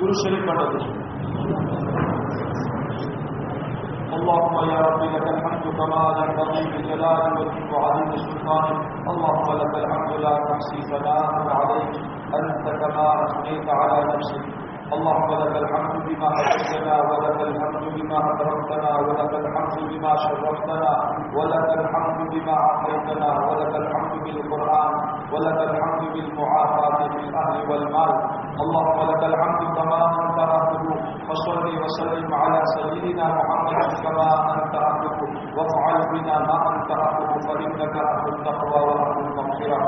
گرو شریف پڑھ دو اللهم يا رب لك الحمد كما ينبغي بجلال وجهك وعظيم سلطانك. اللهم لك الحمد لا تحصي ثناء عليك. أنت كما أثنيت على نفسك. اللهم لك الحمد بما حفظتنا ولك الحمد بما اكرمتنا ولك الحمد بما شرفتنا ولك الحمد بما اعطيتنا ولك الحمد بالقرآن ولك الحمد بالمعافاة في الأهل والمال اللهم لك الحمد كما أنت اهله فصل وسلم على سيدنا محمد كما أنت اهله وافعل بنا ما أنت اهله فإنك أهل التقوى وأهل المغفرة.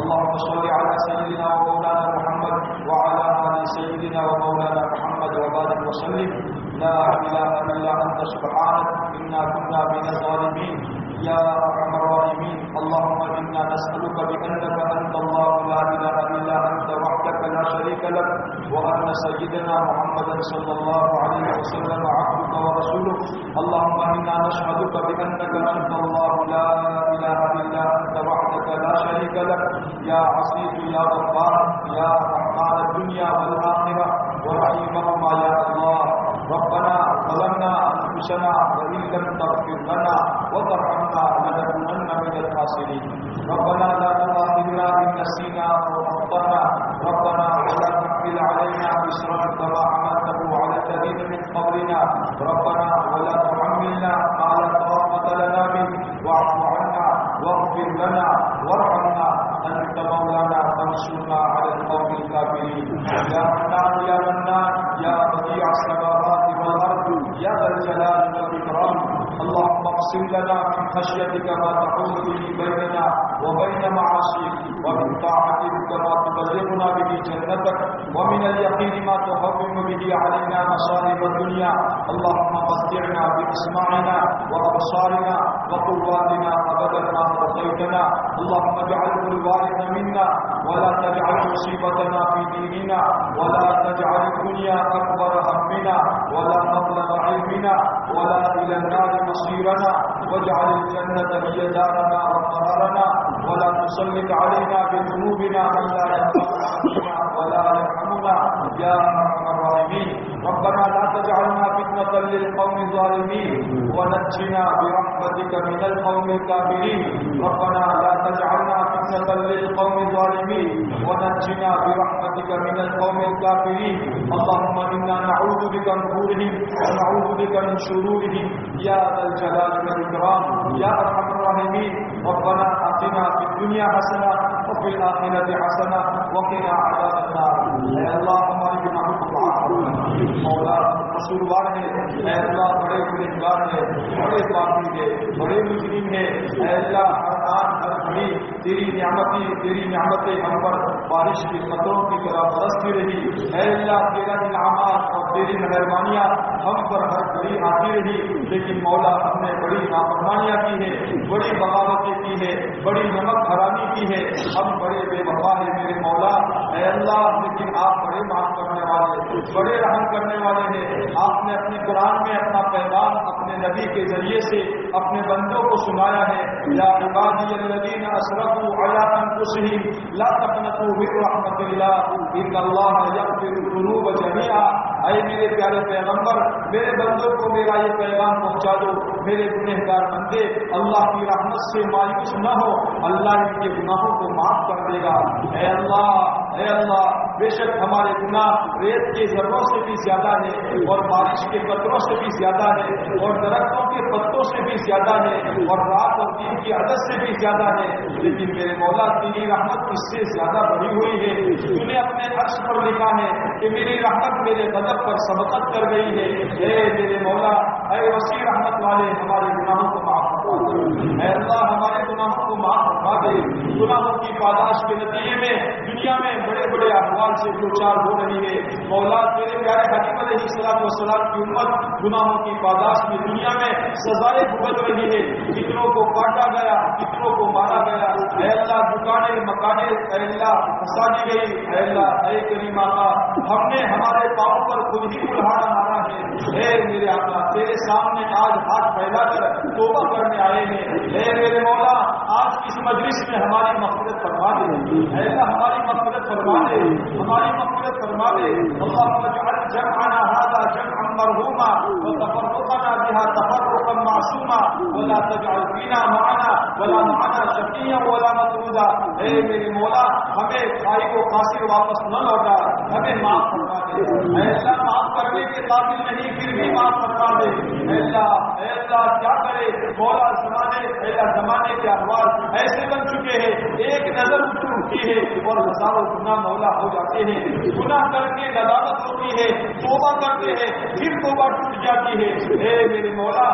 اللهم صل على سيدنا ومولانا محمد وعلى آل سيدنا ومولانا محمد وبارك وسلم. لا إله إلا أنت سبحانك إنا كنا من الظالمين. يا أرحم الراحمين. اللهم إنا نسألك بأنك أنت الله لا اله الا انت وحدك لا شريك لك وأن سيدنا محمدا صلى الله عليه وسلم عبدك ورسولك. اللهم إنا نشهدك بأنك أنت الله لا إله إلا أنت وحدك لا شريك لك. يا عزيز يا غفار يا رحمن الدنيا والآخرة. ورحيمهما يا الله. ربنا ظلمنا أنفسنا وإن لم تغفر لنا وترحمنا لنكونن من الخاسرين ربنا لا تؤاخذنا ان نسينا أو اخطانا ربنا ولا تحمل علينا اسرا كما حملته على الذين من قبلنا ربنا ولا تحملنا ما لا طاقه لنا به واعف عنا واغفر لنا وارحمنا انت مولانا فانصرنا على القوم الكافرين يا منان يا منان يا بديع السماوات والارض يا ذا الجلال والاكرام اللهم اقسم لنا من خشيتك ما تحول به بيننا وبين معاصيك ومن طاعتك ما تبلغنا به جنتك ومن اليقين ما تهون به علينا مصائب الدنيا. اللهم متعنا بأسماعنا وأبصارنا وقواتنا أبدا ما بقيتنا اللهم اجعله الوارث منا ولا تجعل مصيبتنا في ديننا ولا تجعل الدنيا أكبر همنا ولا مبلغ علمنا ولا إلى النار مصيرنا. واجعل الجنة هي دارنا وقرارنا. ولا تسلط علينا بذنوبنا من لا ولا يرحمنا. يا أرحم الراحمين. ربنا لا تجعلنا فتنة للقوم الظالمين ونجنا برحمتك من القوم الكافرين. ربنا لا تجعلنا فتنة للقوم الظالمين ونجنا برحمتك من القوم الكافرين. اللهم إنا نعوذ بك من شرورهم ونعوذ بك من شرورهم. يا ذا الجلال والإكرام. يا أرحم الراحمين. ربنا آتنا في الدنيا حسنة وفي الآخرة حسنة وقنا عذاب النار. يا الله ہماری گناہوں کو معاف مولا قصوروار ہے اے اللہ بڑے گنہگار ہے بڑے پاپی ہے بڑے مجرم ہے اے اللہ ہر آن تیری نعمتیں تیری نعمتیں ہم پر بارش کی قطروں کی طرح برستی رہی۔ اے اللہ، تیرا انعامات تیری مہربانیاں ہم پر ہر گھڑی آتی رہی، لیکن مولا ہم نے بڑی نافرمانیاں کی ہیں، بڑی بغاوتیں کی ہیں، بڑی نمک حرامی کی ہے ہم بڑے بے وفا ہیں میرے مولا، اے اللہ، لیکن آپ بڑے معاف کرنے والے، بڑے رحم کرنے والے ہیں۔ آپ نے اپنے قرآن میں اپنا پیغام اپنے نبی کے ذریعے سے اپنے بندوں کو سنایا ہے۔ یا عبادی الذین اسرفوا علی انفسهم لا تقنطوا من رحمت اللہ، ان اللہ یغفر الذنوب جميعا اے میرے پیارے پیغمبر، میرے بندوں کو میرا یہ پیغام پہنچا دو، میرے گنہگار بندے، اللہ کی رحمت سے مایوس نہ ہو، اللہ ان کے گناہوں کو معاف کر دے گا۔ اے اللہ اے اللہ، بے شک ہمارے گناہ ریت کے ذروں سے بھی زیادہ ہے اور بارش کے قطروں سے بھی زیادہ ہے اور درختوں کے پتوں سے بھی زیادہ ہے اور رات اور دن کی عدد سے بھی زیادہ ہے لیکن میرے مولا، تیری رحمت اس سے زیادہ بڑی ہوئی ہے۔ ہے کہ میری رحمت میرے مدد پر سبقت کر گئی ہے۔ اے میرے مولا، اے وسیع رحمت والے ہمارے گناہوں کو معاف فرما۔ اے اللہ گناہوں کو معاف فرما دے گناہوں کی پاداش کے نتیجے میں دنیا میں بڑے بڑے احوال سے دو چار ہو رہی ہے مولا تیرے پیارے حکیم علیہ السلام وسلام کی امت گناہوں کی پاداش میں دنیا میں سزائیں بھگت رہی ہے کتنوں کو کاٹا گیا، کتنوں کو مارا گیا۔ اے اللہ، دکانیں، مکانیں، اے اللہ پھنسا گئی اے اللہ، اے کریم آقا، ہم نے ہمارے پاؤں پر خود ہی کلہاڑا مارا ہے۔ اے میرے آقا، تیرے سامنے آج ہاتھ پھیلا کر توبہ کرنے آئے ہیں۔ اے میرے مولا آج اس مجلس میں ہماری مغفرت فرما دے۔ اے ہماری مغفرت فرما دے۔ ہماری مغفرت فرما دے۔ اللہ جمعنا هذا جمعا مرحوما وتفرقنا بها تفرقا معصوما ولا تجعل فينا معنا ولا معنا شقيا ولا مطرودا۔ اے میرے مولا، ہمیں بھائی کو پھانسی واپس نہ لوٹا۔ ہمیں معاف فرما۔ ایسا معاف کرنے کے قابل نہیں، پھر بھی معاف کرتا دے۔ ایسا ایسا کیا کرے؟ مولا زمانے اے زمانے کے احوال ایسے بن چکے ہیں۔ ایک نظر اٹھتی ہے اور ہزاروں گنا مولا ہو جاتے ہیں۔ گناہ کر کے ندامت ہوتی ہے، توبہ کرتے ہیں، پھر توبہ ٹوٹ جاتی ہے۔ اے میرے مولا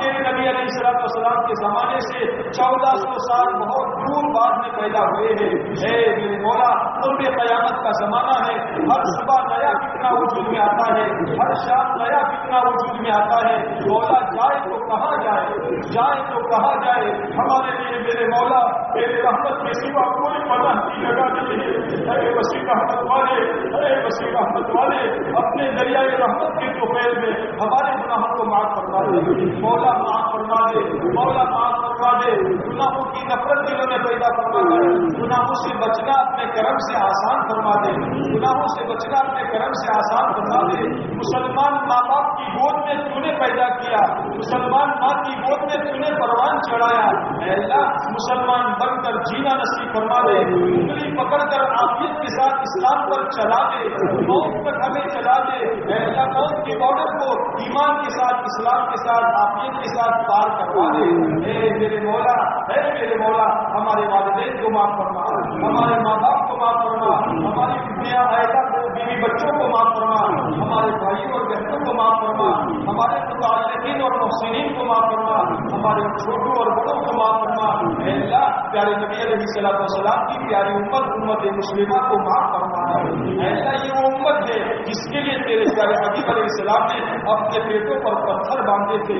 ہم تیرے نبی علیہ السلام السلام کے زمانے سے چودہ سو سال بہت دور بعد میں پیدا ہوئے ہیں۔ اے میرے مولا قرب قیامت کا زمانہ ہے۔ ہر صبح نیا کتنا وجود میں آتا ہے۔ ہر شام نیا کتنا وجود میں آتا ہے۔ مولا، جائے تو کہاں جائے؟ جائے تو کہاں جائے؟ ہمارے لیے میرے مولا، میرے رحمت کے سوا کوئی پناہ کی جگہ نہیں ہے۔ اے وسیع رحمت والے، اے وسیع رحمت والے، اپنے دریائے رحمت کے دوپہر میں ہمارے گناہوں کو معاف فرما دے مولا معاف فرما دے مولا معاف فرما دے گناہوں کی نفرت دلوں میں پیدا فرما دے گناہوں سے بچنا اپنے کرم سے آسان فرما دے گناہوں سے بچنا اپنے کرم سے آسان فرما دے مسلمان ماں باپ کی گود میں تو نے پیدا کیا، مسلمان ماں کی گود میں تو نے پروان چڑھایا۔ اے اللہ، مسلمان بن کر جینا نصیب فرما دے انگلی پکڑ کر آفیت کے ساتھ اسلام پر چلا دے موت تک ہمیں چلا دے اے اللہ، موت کے بارڈر کو ایمان کے ساتھ، اسلام کے ساتھ آفیت کے ساتھ پار کروا دے۔ اے میرے مولا، اے میرے مولا، ہمارے والدین کو معاف فرما۔ ہمارے ماں باپ کو معاف فرما۔ ہماری دنیا عائدہ کو، بیوی بچوں کو معاف فرما۔ ہمارے بھائیوں اور بہنوں کو معاف فرما۔ ہمارے متعلقین اور محسنین کو معاف فرما۔ ہمارے چھوٹوں اور بڑوں کو معاف فرما۔ اللہ، پیارے نبی علیہ السلام وسلام کی پیاری امت امت مسلمہ کو معاف ایسا یہ وہ امت ہے جس کے لیے تیرے سارے حبیب علیہ السلام نے اپنے پیٹوں پر پتھر باندھے تھے،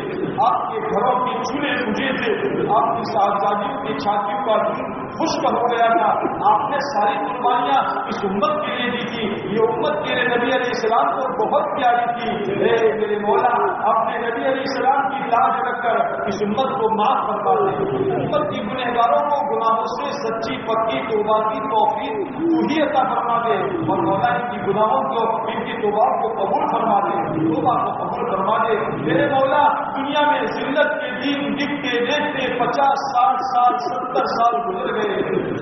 آپ کے گھروں کے چولہے بجے تھے، آپ کی صاحبزادیوں کی چھاتیوں کا خشک ہو گیا تھا۔ آپ نے ساری قربانیاں اس امت کے لیے دی تھی۔ یہ امت میرے نبی علیہ السلام کو بہت پیاری تھی۔ میرے مولا اپنے نبی علیہ السلام کی لاج رکھ کر اس امت کو معاف کروا دے امت کی گنہگاروں کو گناہوں سے سچی، پکی، توبہ کی توفیق تو ہی عطا فرما دے اور مولا ان کی گناہوں کو، ان کی توبہ کو قبول فرما دے۔ توبہ کو قبول فرما دے۔ میرے مولا، دنیا میں ذلت کے دن دکھتے، دیکھتے پچاس ساٹھ سال، ستر سال گزر گئے۔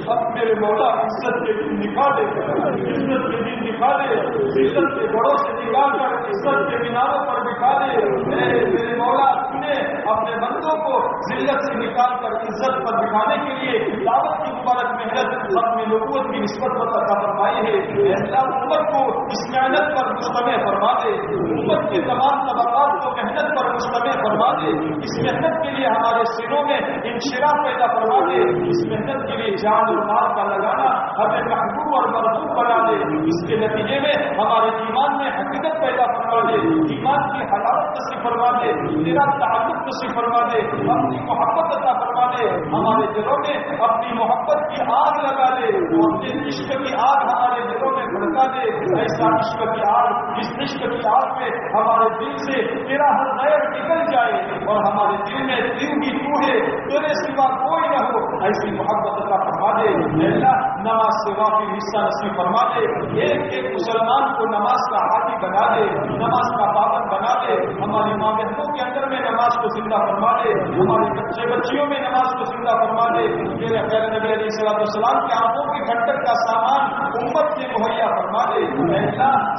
اب میرے مولا، عزت کے دن نکال دے عزت کے دن نکال دے عزت کے بڑوں سے نکال کر، عزت کے میناروں پر دکھا دے۔ میرے مولا نے اپنے بندوں کو ذلت سے نکال کر عزت پر دکھانے کے لیے دعوت کی مبارک محنت اپنی نبوت کی نسبت پر عطا فرمائی ہے۔ اللہ، امت کو اس محنت پر مشتمل فرما دے۔ امت کے تمام طبقات کو محنت پر مشتمل فرما دے۔ اس محنت کے لیے ہمارے سروں میں انشرا پیدا فرما دے۔ اس محنت کے لیے جان اور مال کا لگانا ہمیں محبوب اور مربوب بنا دے۔ اس کے نتیجے میں ہمارے ایمان میں حقیقت پیدا فرما دے۔ ایمان کی نصیب فرما دے، تیرا تعلق نصیب فرما دے، اپنی محبت عطا فرما دے، ہمارے دلوں میں اپنی محبت کی آگ لگا دے، اپنے عشق کی آگ ہمارے دلوں میں بھڑکا دے، ایسا عشق کی آگ، اس عشق کی آگ میں ہمارے دل سے تیرا ہر غیر نکل جائے اور ہمارے دل میں دل کی تو ہے تیرے سوا کوئی نہ ہو، ایسی محبت عطا فرما دے۔ اللہ نماز سے واقعی حصہ نصیب فرما دے، ایک ایک مسلمان کو نماز کا حامی بنا دے، نماز کا پابند بنا دے ہماری ماں بہنوں کے اندر میں نماز کو زندہ فرما دے ہماری بچے بچیوں میں نماز کو زندہ فرما دے۔ میرے خیر نبی علیہ السلام السلام کے آنکھوں کی ٹھنڈک کا سامان امت کے مہیا فرما دے۔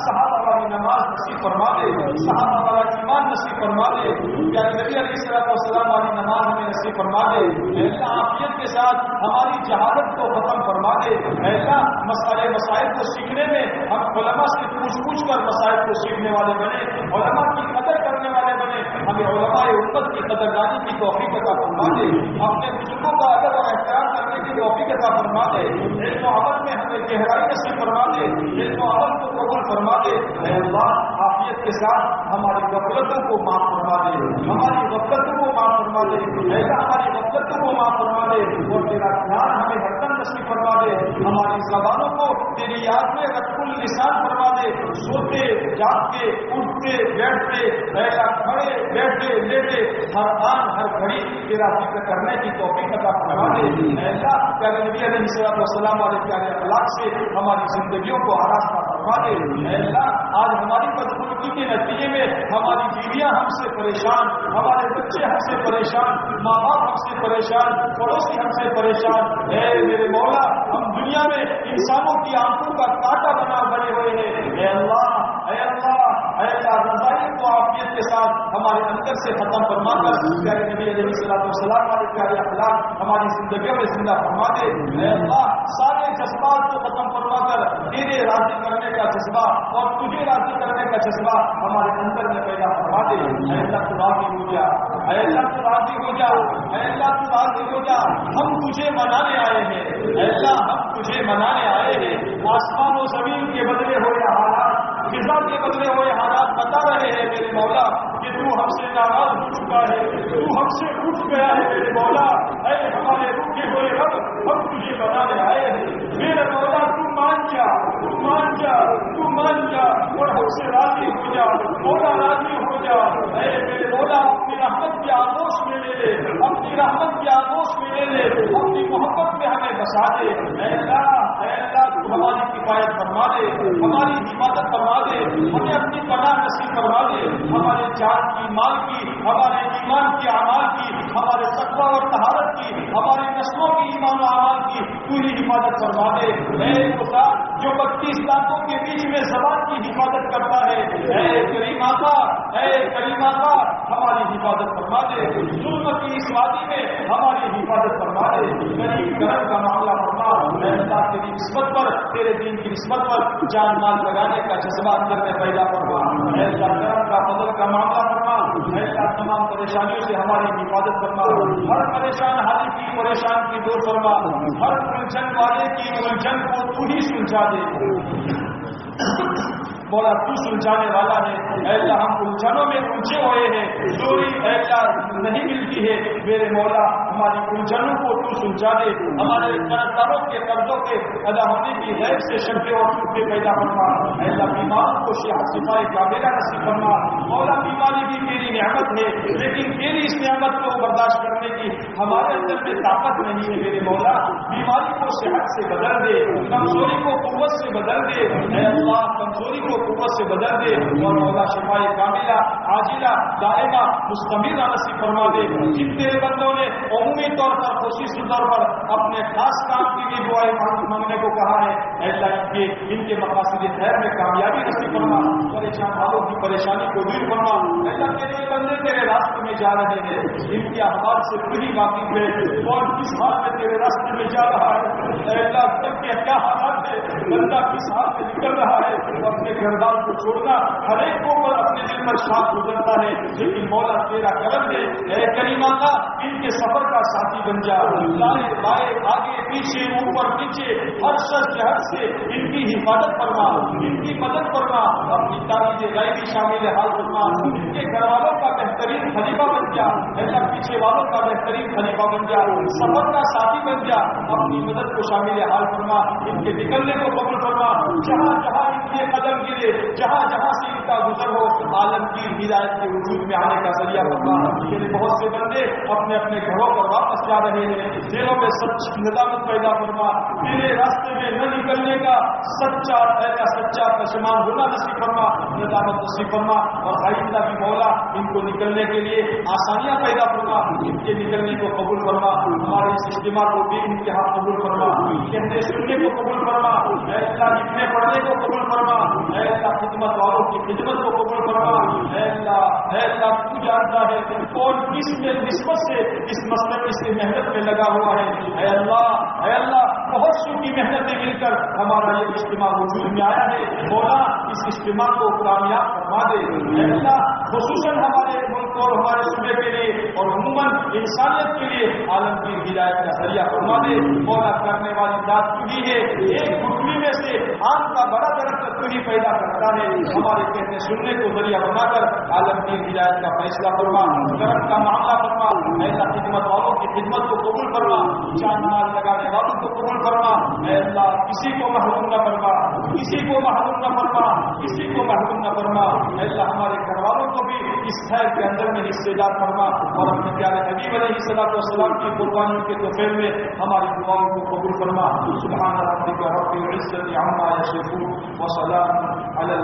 صحابہ نماز نصیب فرما دے، صحابہ والا ایمان نصیب فرما دے یا نبی علیہ السلام السلام والی نماز ہمیں نصیب فرما دے۔ اللہ، عافیت کے ساتھ ہماری جہادت کو ختم فرما دے۔ ایسا مسئلے مسائل کو سیکھنے میں ہم علماء سے پوچھ پوچھ کر مسائل کو سیکھنے والے بنے، علماء کی قدر کرنے والے بنے۔ ہمیں علماء امت کی قدردانی کی توفیق عطا فرما دے۔ اپنے بزرگوں کا ادب اور احترام کرنے کی توفیق عطا فرما دے علم و عمل میں ہمیں گہرائی نصیب فرما دے علم و عمل کو قبول فرما دے۔ اے اللہ عافیت کے ساتھ ہماری غفلتوں کو معاف فرما دے۔ ہماری غفلتوں کو معاف فرما دے۔ ایسا ہماری غفلتوں کو معاف فرما دے اور تیرا دھیان ہمیں ہر نصیب فرما دے۔ ہماری زبانوں کو تیری یاد میں رقم السان فرما دے۔ سوتے، جاگتے، اٹھتے، بیٹھتے ایسا کھڑے، بیٹھے، لیٹے، ہر آن، ہر گھڑی تیرا ذکر کرنے کی توفیق عطا فرما دے۔ ایسا پیارے نبی علیہ السلام والے پیارے اخلاق سے ہماری زندگیوں کو آراستہ ہمارے دے اللہ آج ہماری بدسلوکی کے نتیجے میں ہماری بیویاں ہم سے پریشان، ہمارے بچے ہم سے پریشان ماں باپ ہم سے پریشان، پڑوسی ہم سے پریشان۔ اے میرے مولا، ہم دنیا میں انسانوں کی آنکھوں کا کاٹا بنا بنے ہوئے ہیں۔ اے اللہ اے اللہ اے اللہ۔ رضائی کے ساتھ ہمارے اندر سے ختم فرما کر پیارے نبی علیہ السلام والسلام والے پیارے اخلاق، ہماری زندگیوں میں زندہ فرما دے۔ اللہ، سارے جذبات کو ختم فرما کر تیرے راضی کرنے کا جذبہ اور تجھے راضی کرنے کا جذبہ ہمارے اندر میں پیدا فرما دے۔ اے اللہ، تو راضی ہو جا۔ اے اللہ، تو راضی ہو جا۔ اے اللہ، تو راضی ہو جا۔ ہم تجھے منانے آئے ہیں۔ اے اللہ، ہم تجھے منانے آئے ہیں۔ آسمان و زمین کے بدلے ہوئے حالات فضا کے بدلے ہوئے حالات بتا رہے ہیں میرے مولا کہ تو ہم سے ناراض ہو چکا ہے، تو ہم سے اٹھ گیا ہے میرے مولا۔ اے ہمارے رکے ہوئے رب، ہم تجھے بنانے آئے ہیں۔ میرے مولا، تو مان جا، تو مان جا، تو مان جا، اور ہم سے راضی ہو جا، مولا راضی ہو جا۔ اے میرے مولا، اپنی رحمت کے آگوش میں لے لے اپنی رحمت کے آگوش میں لے لے، اپنی محبت میں ہمیں بسا دے۔ اے اللہ ہماری کفایت فرما دے، ہماری حفاظت فرما دے، ہمیں اپنی پناہ نصیب کروا دے۔ ہمارے جان کی، مال کی، ہمارے ایمان کی اعمال کی، ہمارے تقوی اور طہارت کی، ہماری نسلوں کی ایمان و اعمال کی پوری حفاظت فرما دے۔ اے خدا، جو بتیس لاکھوں کے بیچ میں زبان کی حفاظت کرتا ہے، اے کریم آقا، اے کریم آقا، ہماری حفاظت فرما دے۔ ظلم کی اس وادی میں ہماری حفاظت فرما دے۔ غریب گھر کا معاملہ فرما اے اللہ تیری نسبت پر، تیرے دین کی نسبت پر جان مال لگانے کا جذبہ اندر میں پیدا کروا اے کا بدل کا معاملہ کروا اے تمام پریشانیوں سے ہماری حفاظت فرما۔ ہر پریشان حالی کی پریشان کی دور کروا ہر الجھن والے کی الجھن کو تو ہی سلجھا دے۔ مولا تو سلجھانے والا ہے۔ اے اللہ، ہم الجھنوں میں الجھے ہوئے ہیں چوری اے اللہ، نہیں ملتی ہے۔ میرے مولا، ہماری الجھنوں کو تو سلجھا دے ہمارے قرضداروں کے قرضوں کے ادا ہونے کی غیر سے شرطیں اور چھوٹے پیدا فرما۔ اے اللہ بیماروں کو صحت صفائی کاملہ نصیب فرما۔ مولا بیماری بھی تیری نعمت ہے، لیکن تیری اس نعمت کو برداشت کرنے کی ہمارے اندر میں طاقت نہیں ہے۔ میرے مولا، بیماری کو صحت سے بدل دے، کمزوری کو قوت سے بدل دے۔ اے اللہ، کمزوری کو قوت سے بدل دے۔ اور مولا شفائی کاملہ، عاجلہ، دائمہ، مستمرہ نصیب فرما دے۔ جن تیرے بندوں نے عمومی طور پر خصوصی طور پر اپنے خاص کام کی بھی دعائیں مانگنے کو کہا ہے اے ان کے مقاصد خیر میں کامیابی نصیب فرما، پریشان والوں کی پریشانی کو دور فرما۔ اللہ تیرے بندے تیرے راستے میں جا رہے ہیں، ان کے احوال سے پوری واقف ہے اور کس حال میں تیرے راستے میں جا رہا ہے۔ اے اللہ سب کے کیا حالات ہے بندہ کس حال سے نکل رہا ہے؟ اپنے گھردار کو چھوڑنا ہر ایک کو پر اپنے دل پر شاپ گزرتا ہے۔ لیکن مولا تیرا کرم دے اے کریمہ کا ان کے سفر کا ساتھی بن جا۔ لائے بائے آگے، پیچھے، اوپر، نیچے، ہر شر شہر سے ان کی حفاظت فرما۔ ان کی مدد فرما۔ اپنی تعلیم غائبی شامل حال فرما۔ ان کے گھر والوں کا بہترین خلیفہ بن جا۔ ایسا پیچھے والوں کا بہترین خلیفہ بن جا۔ سفر کا ساتھ ساتھی بن جا، اپنی مدد کو شامل حال فرما، ان کے نکلنے کو قبول فرما۔ جہاں جہاں ان کے قدم گرے، جہاں جہاں سے ان کا گزر ہو، عالم کی ہدایت کے وجود میں آنے کا ذریعہ بننا یعنی بہت سے بندے اپنے اپنے گھروں پر واپس جا رہے ہیں۔ جیلوں میں سچ ندامت پیدا فرما۔ میرے راستے میں نہ کا سچا ایسا سچا پشمان ہونا نصیب فرما، ندامت نصیب فرما اور آئندہ بھی مولا ان کو نکلنے کے لیے آسانیاں پیدا فرما، ان کے نکلنے کو قبول فرما، ہمارے اس اجتماع کو بھی انتہا قبول فرما کہنے سننے کو قبول فرما ایسا لکھنے پڑھنے کو قبول فرما ایسا خدمت والوں کی خدمت کو قبول فرما ایسا ایسا تو جانتا ہے کون کس میں نسبت سے اس مسئلے میں سے محنت میں لگا ہوا ہے، اے اللہ اے اللہ کی محنتیں مل کر ہمارا یہ اجتماع وجود میں آیا ہے۔ مولا اس اجتماع کو کامیاب فرما دے۔ اللہ خصوصاً ہمارے اور ہمارے صوبے کے لیے اور عموماً انسانیت کے لیے عالم کی ہدایت کا ذریعہ فرما دے۔ مولا کرنے والی بات کی ہے۔ ایک گٹلی میں سے آم کا بڑا درخت تو ہی پیدا کرتا ہے۔ ہمارے کہنے سننے کو ذریعہ بنا کر عالم کی ہدایت کا فیصلہ فرما۔ درخت کا معاملہ فرما۔ ایسا خدمت والوں کی خدمت کو قبول فرما۔ جان مال لگانے والوں کو قبول فرما۔ اللہ، کسی کو محروم نہ فرما۔ کسی کو محروم نہ فرما۔ کسی کو محروم نہ فرما۔ اللہ، ہمارے گھر والوں کو بھی اس خیر کے اندر میں حصے دار فرما اور اپنے پیارے نبی علیہ صلاح والسلام کی قربانیوں کے دوپہر میں ہماری دعاؤں کو قبول فرما سبحان ربك رب العزة عما يصفون وسلام على